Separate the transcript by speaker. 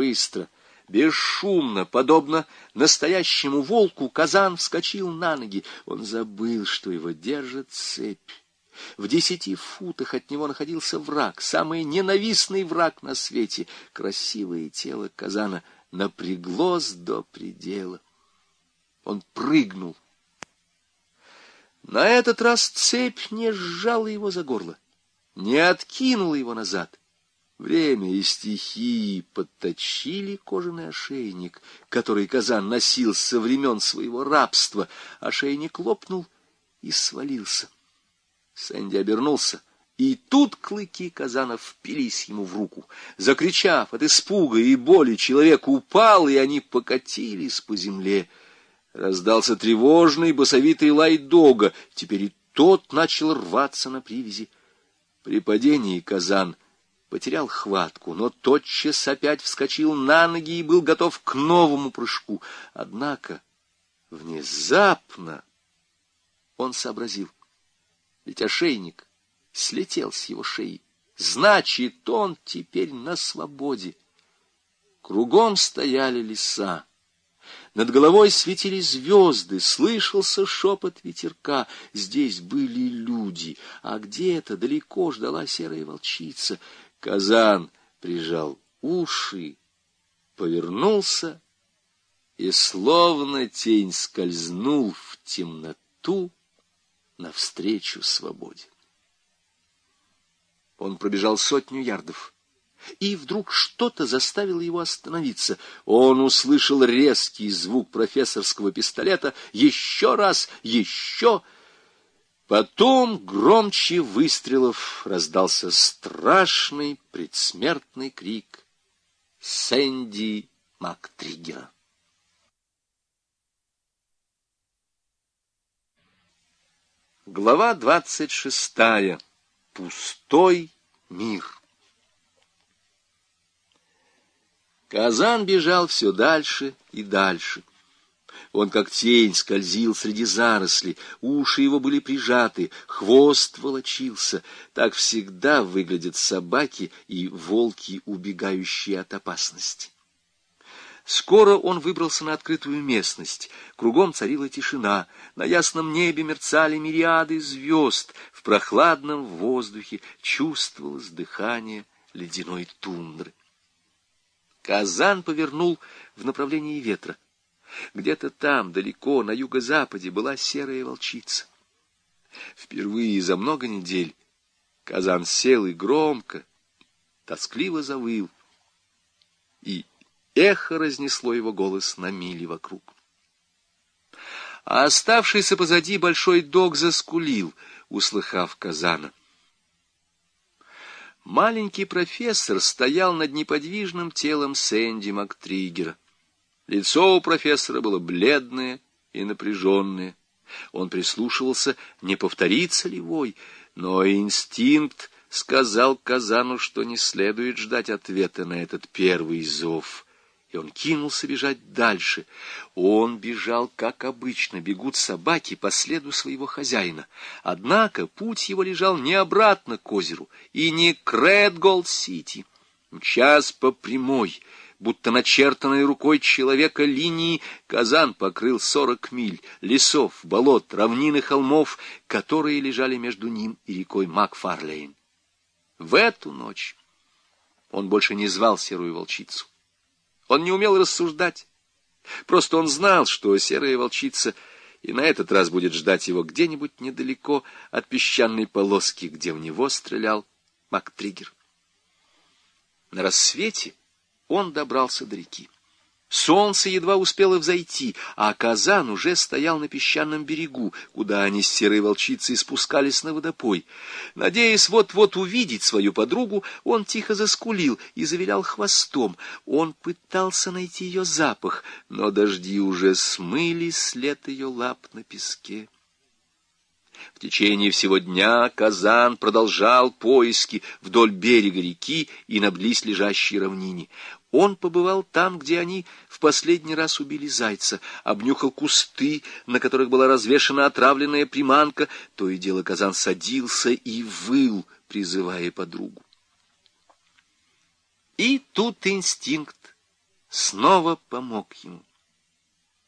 Speaker 1: Быстро, бесшумно, подобно настоящему волку, казан вскочил на ноги. Он забыл, что его держит цепь. В десяти футах от него находился враг, самый ненавистный враг на свете. Красивое тело казана напряглось до предела. Он прыгнул. На этот раз цепь не сжала его за горло, не откинула его назад. Время и стихии подточили кожаный ошейник, который Казан носил со времен своего рабства. Ошейник лопнул и свалился. Сэнди обернулся, и тут клыки Казана впились ему в руку. Закричав от испуга и боли, человек упал, и они покатились по земле. Раздался тревожный басовитый лай дога. Теперь и тот начал рваться на привязи. При падении Казан потерял хватку, но тотчас опять вскочил на ноги и был готов к новому прыжку. Однако внезапно он сообразил, ведь ошейник слетел с его шеи. Значит, он теперь на свободе. Кругом стояли леса. Над головой светили звезды, слышался шепот ветерка. Здесь были люди, а где-то далеко ждала серая волчица. Казан прижал уши, повернулся и, словно тень, скользнул в темноту навстречу свободе. Он пробежал сотню ярдов и вдруг что-то заставило его остановиться. Он услышал резкий звук профессорского пистолета. Еще раз, еще... Потом громче выстрелов раздался страшный предсмертный крик Сэнди Мактриггера. Глава двадцать шестая. Пустой мир. Казан бежал все дальше и дальше. Он как тень скользил среди зарослей, уши его были прижаты, хвост волочился. Так всегда выглядят собаки и волки, убегающие от опасности. Скоро он выбрался на открытую местность. Кругом царила тишина. На ясном небе мерцали мириады звезд. В прохладном воздухе чувствовалось дыхание ледяной тундры. Казан повернул в направлении ветра. Где-то там, далеко, на юго-западе, была серая волчица. Впервые за много недель Казан сел и громко, тоскливо завыл, и эхо разнесло его голос на мили вокруг. А оставшийся позади большой дог заскулил, услыхав Казана. Маленький профессор стоял над неподвижным телом Сэнди Мактригера. Лицо у профессора было бледное и напряженное. Он прислушивался, не повторится ли вой, но инстинкт сказал Казану, что не следует ждать ответа на этот первый зов — и он кинулся бежать дальше. Он бежал, как обычно, бегут собаки по следу своего хозяина. Однако путь его лежал не обратно к озеру и не к Редголд-Сити. Мчась по прямой, будто начертанной рукой человека линии, Казан покрыл сорок миль лесов, болот, равнин и холмов, которые лежали между ним и рекой Макфарлейн. В эту ночь он больше не звал серую волчицу. Он не умел рассуждать. Просто он знал, что серая волчица и на этот раз будет ждать его где-нибудь недалеко от песчаной полоски, где в него стрелял Мактриггер. На рассвете он добрался до реки. Солнце едва успело взойти, а казан уже стоял на песчаном берегу, куда они с серой волчицей спускались на водопой. Надеясь вот-вот увидеть свою подругу, он тихо заскулил и завилял хвостом. Он пытался найти ее запах, но дожди уже смыли след ее лап на песке. В течение всего дня Казан продолжал поиски вдоль берега реки и на близлежащей равнине. Он побывал там, где они в последний раз убили зайца, обнюхал кусты, на которых была развешена отравленная приманка. То и дело Казан садился и выл, призывая подругу. И тут инстинкт снова помог ему.